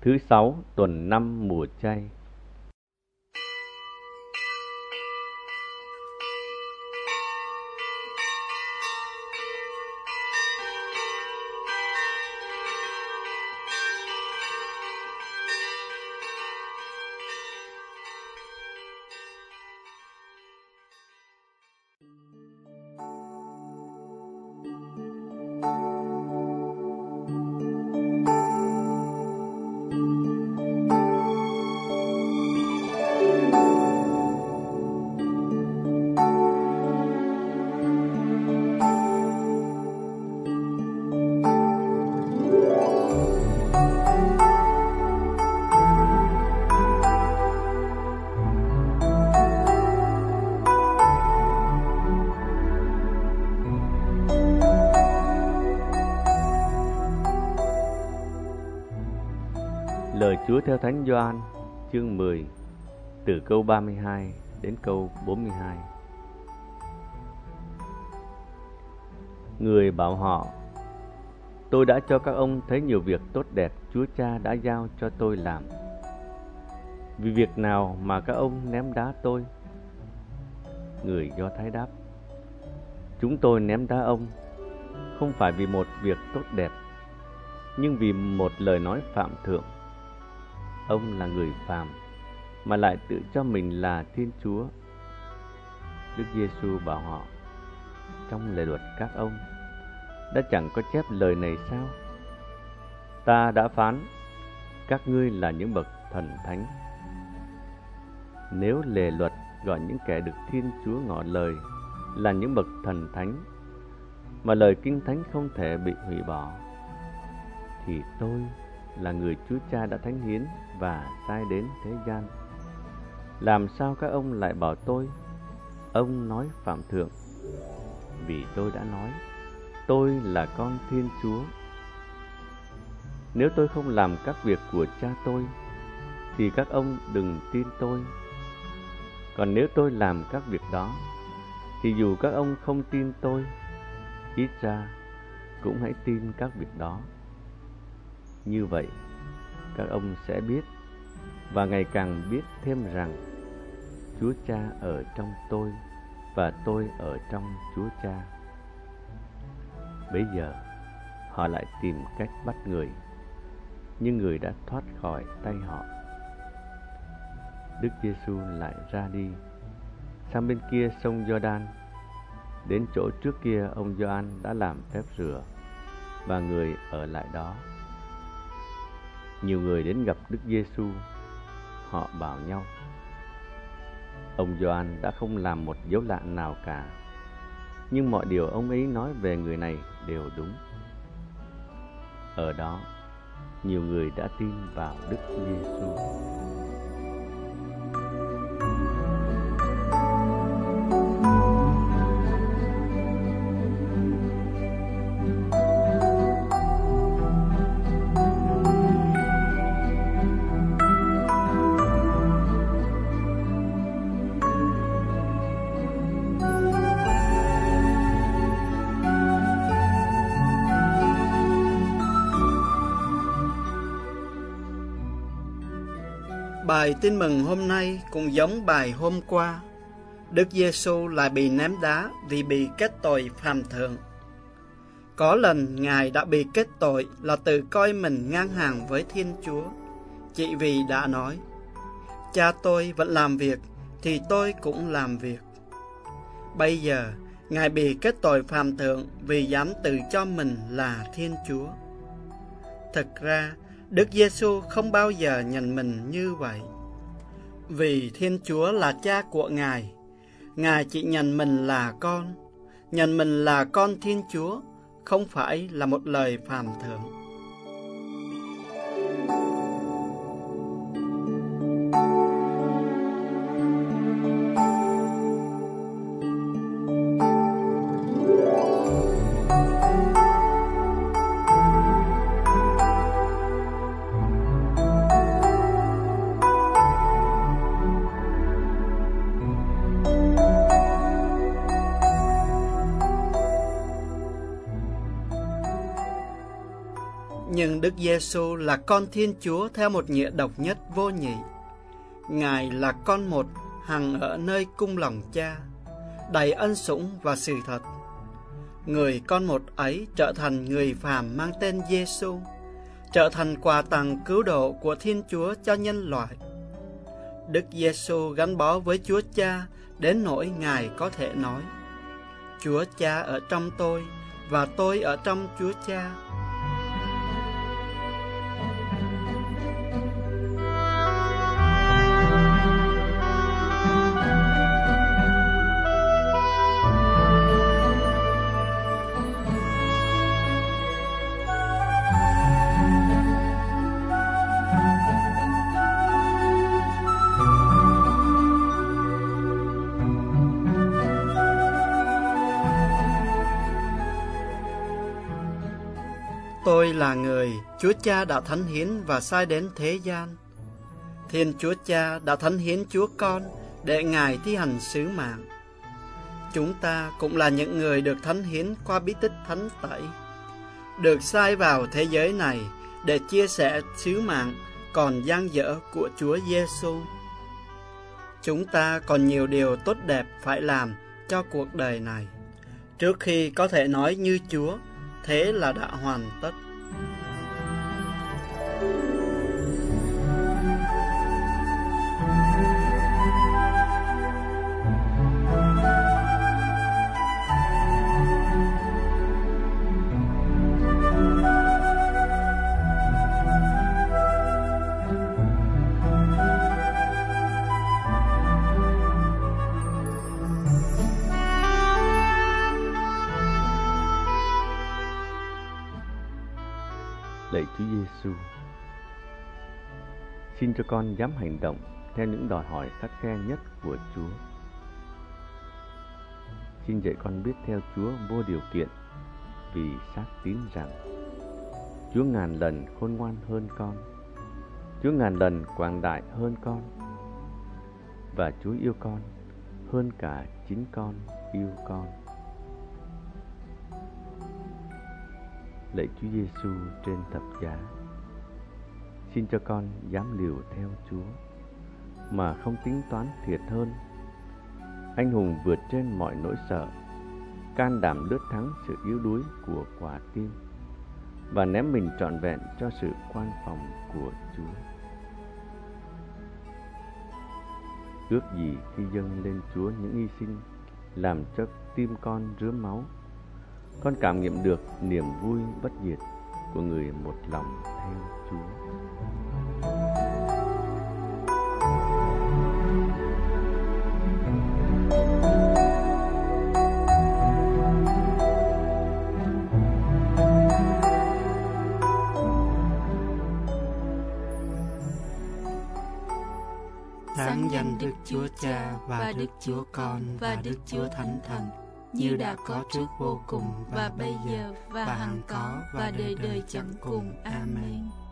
Thứ sáu tuần năm mùa chay. Chúa theo Thánh Gioan chương 10 từ câu 32 đến câu 42. Người bảo họ: Tôi đã cho các ông thấy nhiều việc tốt đẹp Chúa Cha đã giao cho tôi làm. Vì việc nào mà các ông ném đá tôi? Người Do Thái đáp: Chúng tôi ném đá ông không phải vì một việc tốt đẹp, nhưng vì một lời nói phạm thượng ông là người phàm, mà lại tự cho mình là Thiên Chúa. Đức Giêsu bảo họ: Trong lề luật các ông, đã chẳng có chép lời này sao? Ta đã phán, các ngươi là những bậc thần thánh. Nếu lề luật gọi những kẻ được Thiên Chúa ngỏ lời là những bậc thần thánh, mà lời kinh thánh không thể bị hủy bỏ, thì tôi là người Chúa Cha đã thánh hiến và sai đến thế gian. Làm sao các ông lại bảo tôi? Ông nói phạm thượng. Vì tôi đã nói, tôi là con Thiên Chúa. Nếu tôi không làm các việc của cha tôi, thì các ông đừng tin tôi. Còn nếu tôi làm các việc đó, thì dù các ông không tin tôi, ít ra cũng hãy tin các việc đó. Như vậy, các ông sẽ biết và ngày càng biết thêm rằng Chúa Cha ở trong tôi và tôi ở trong Chúa Cha. Bây giờ, họ lại tìm cách bắt người, nhưng người đã thoát khỏi tay họ. Đức Giêsu lại ra đi sang bên kia sông Giođan, đến chỗ trước kia ông Gioan đã làm phép rửa và người ở lại đó nhiều người đến gặp Đức Giêsu. Họ bảo nhau: Ông Gioan đã không làm một dấu lạ nào cả, nhưng mọi điều ông ấy nói về người này đều đúng. Ở đó, nhiều người đã tin vào Đức Giêsu. Bài tin mừng hôm nay cũng giống bài hôm qua. Đức Giêsu lại bị ném đá vì bị kết tội phạm thượng. Có lần Ngài đã bị kết tội là tự coi mình ngang hàng với Thiên Chúa, chỉ vì đã nói, Cha tôi vẫn làm việc, thì tôi cũng làm việc. Bây giờ, Ngài bị kết tội phạm thượng vì dám tự cho mình là Thiên Chúa. Thật ra, Đức Giêsu không bao giờ nhận mình như vậy. Vì Thiên Chúa là cha của Ngài, Ngài chỉ nhận mình là con, nhận mình là con Thiên Chúa, không phải là một lời phàm thượng. Nhưng Đức Giêsu là con Thiên Chúa theo một nghĩa độc nhất vô nhị. Ngài là con một hằng ở nơi cung lòng cha, đầy ân sủng và sự thật. Người con một ấy trở thành người phàm mang tên Giêsu, trở thành quà tặng cứu độ của Thiên Chúa cho nhân loại. Đức Giêsu gắn bó với Chúa Cha đến nỗi Ngài có thể nói: Chúa Cha ở trong tôi và tôi ở trong Chúa Cha là người Chúa Cha đã thánh hiến và sai đến thế gian. Thiên Chúa Cha đã thánh hiến Chúa Con để Ngài thi hành sứ mạng. Chúng ta cũng là những người được thánh hiến qua bí tích thánh tẩy, được sai vào thế giới này để chia sẻ sứ mạng còn dang dở của Chúa Giêsu. Chúng ta còn nhiều điều tốt đẹp phải làm cho cuộc đời này. Trước khi có thể nói như Chúa, thế là đã hoàn tất. Lạy Chúa Giêsu, xin cho con dám hành động theo những đòi hỏi khắt khe nhất của Chúa. Xin dạy con biết theo Chúa vô điều kiện vì xác tín rằng Chúa ngàn lần khôn ngoan hơn con, Chúa ngàn lần quảng đại hơn con và Chúa yêu con hơn cả chính con yêu con. Lạy Chúa Giêsu trên thập giá. Xin cho con dám liều theo Chúa mà không tính toán thiệt hơn. Anh hùng vượt trên mọi nỗi sợ, can đảm lướt thắng sự yếu đuối của quả tim và ném mình trọn vẹn cho sự quan phòng của Chúa. Ước gì khi dâng lên Chúa những hy sinh làm cho tim con rứa máu con cảm nghiệm được niềm vui bất diệt của người một lòng theo Chúa. Sáng danh Đức Chúa Cha và Đức Chúa Con và Đức Chúa Thánh Thần như đã có trước vô cùng và bây giờ và hằng có và đời đời chẳng cùng. Amen.